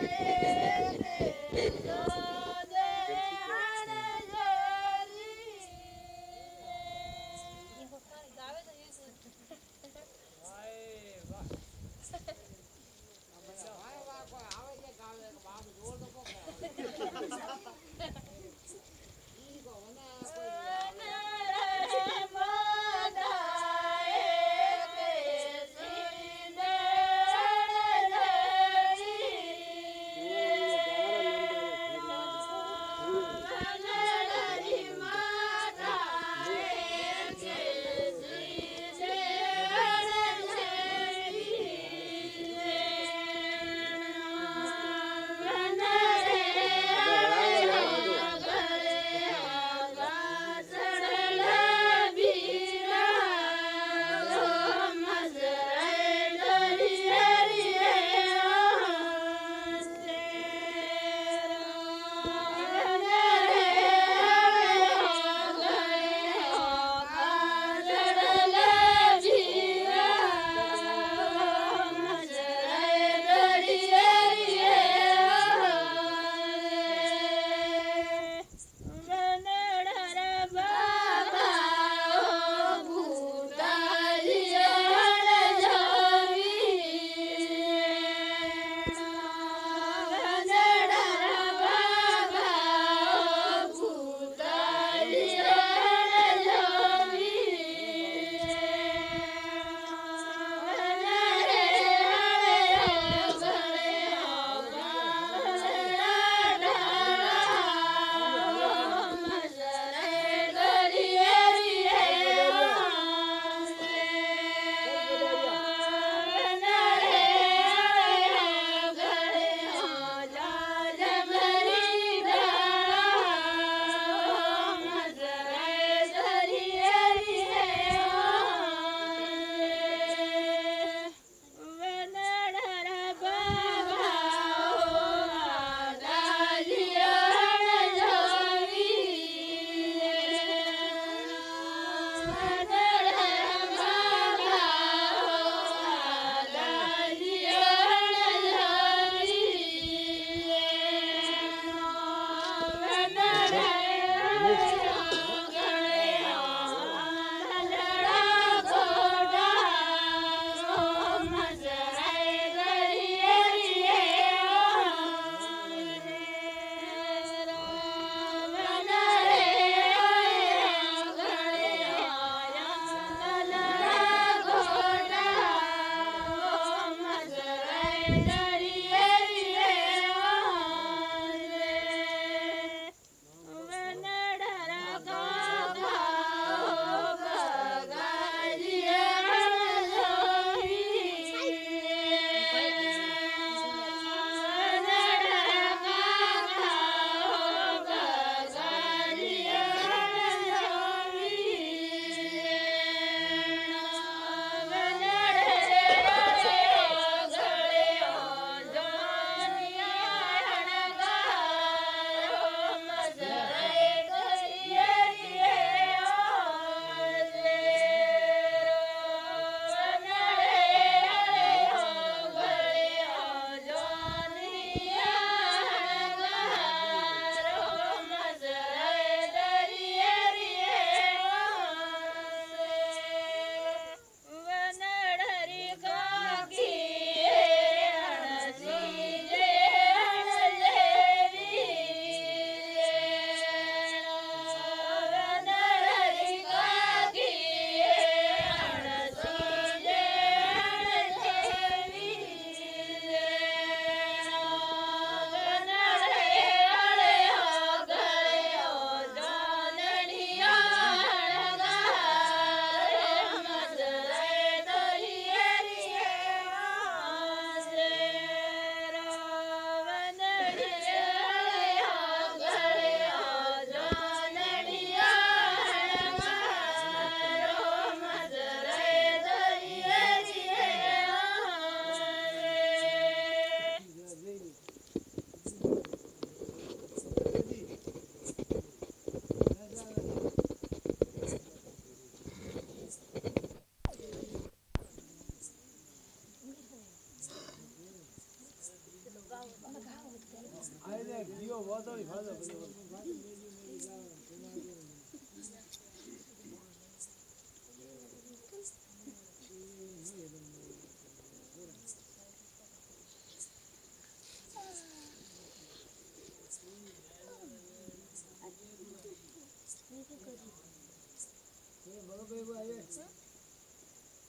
Yeah.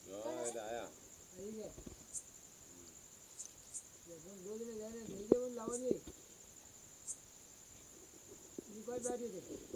હા એટલે આયા જમલ હસી કલંગી बैठिए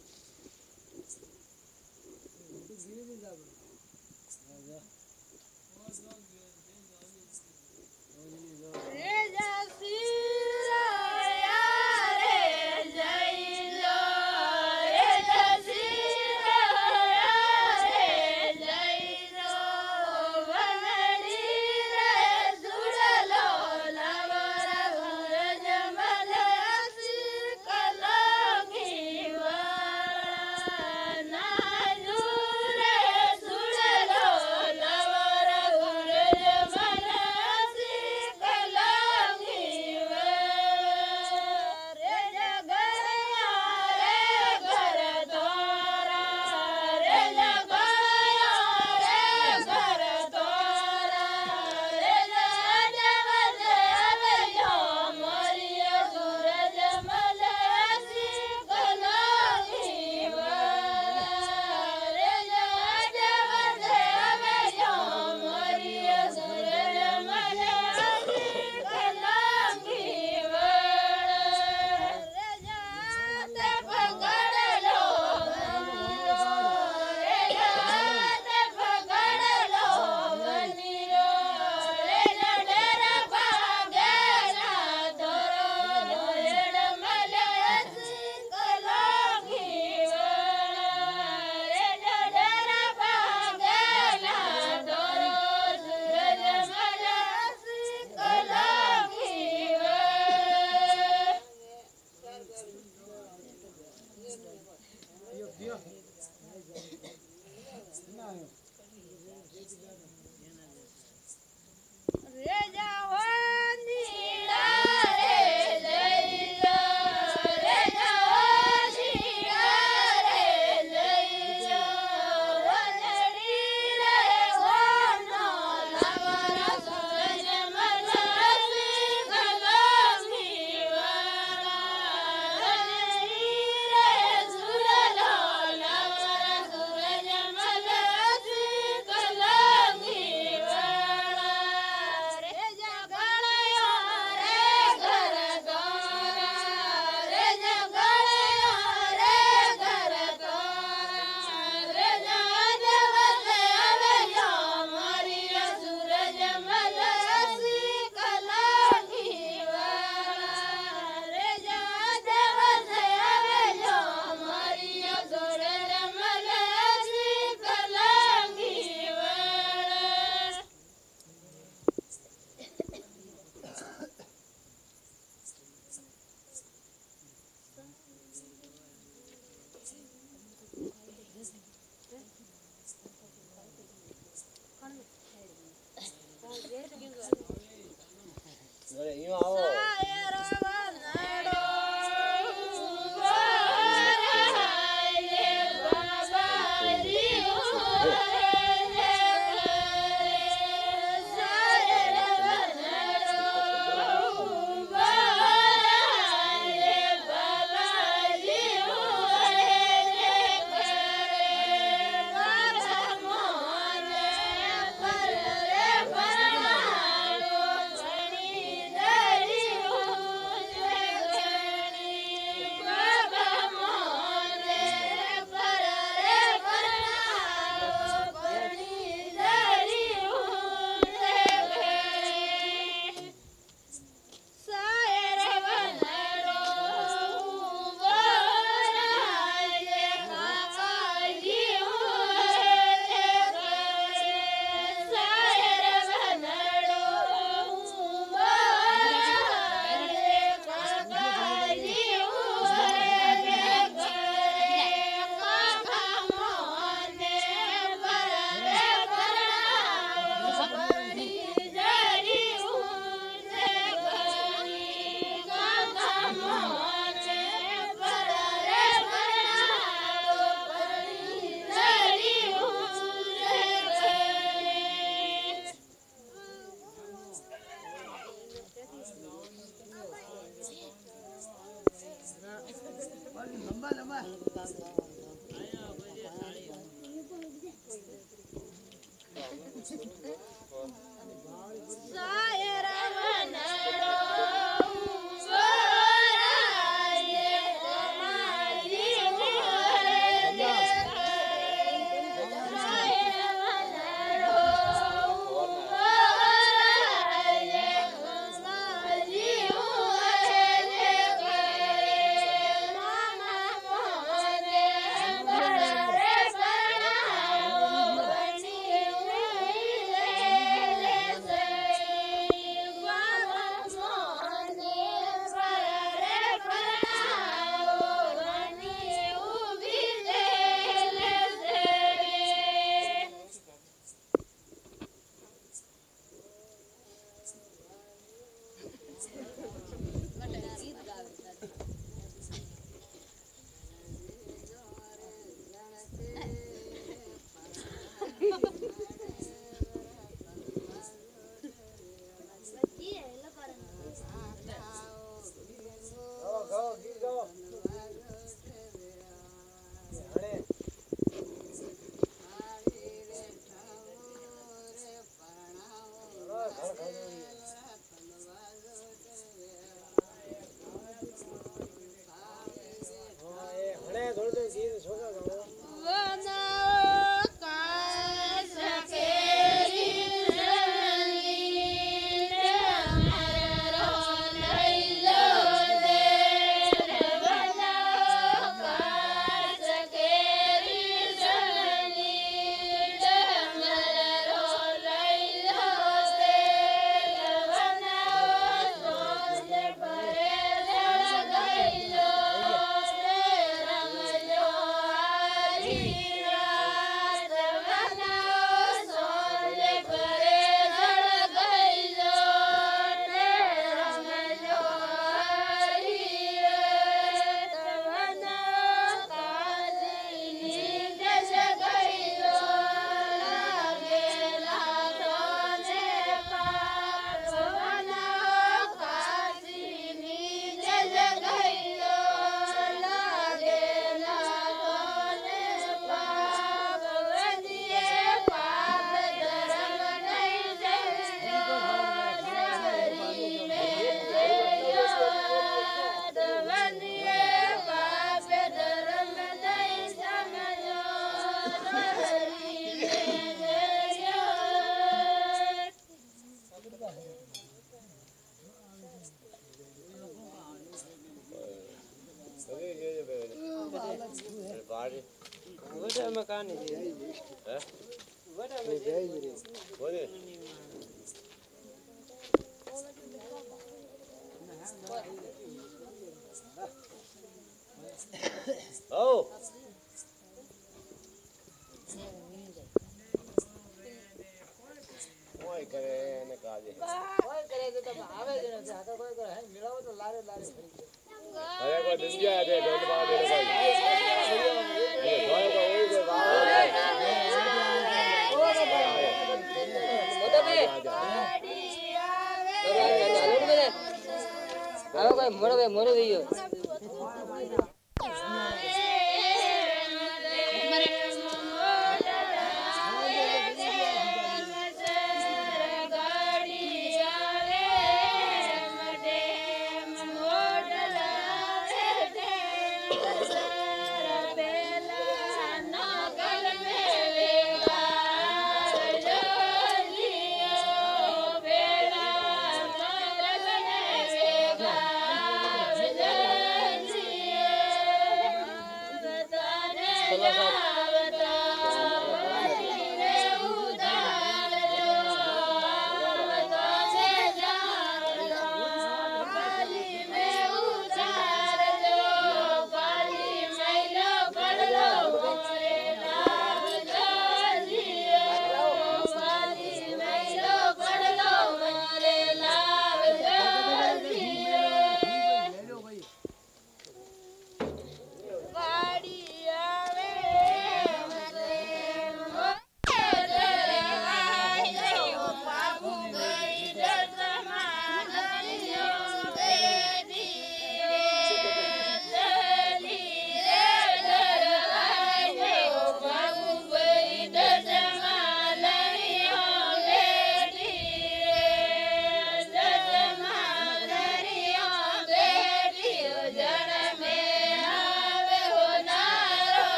ઓ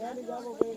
me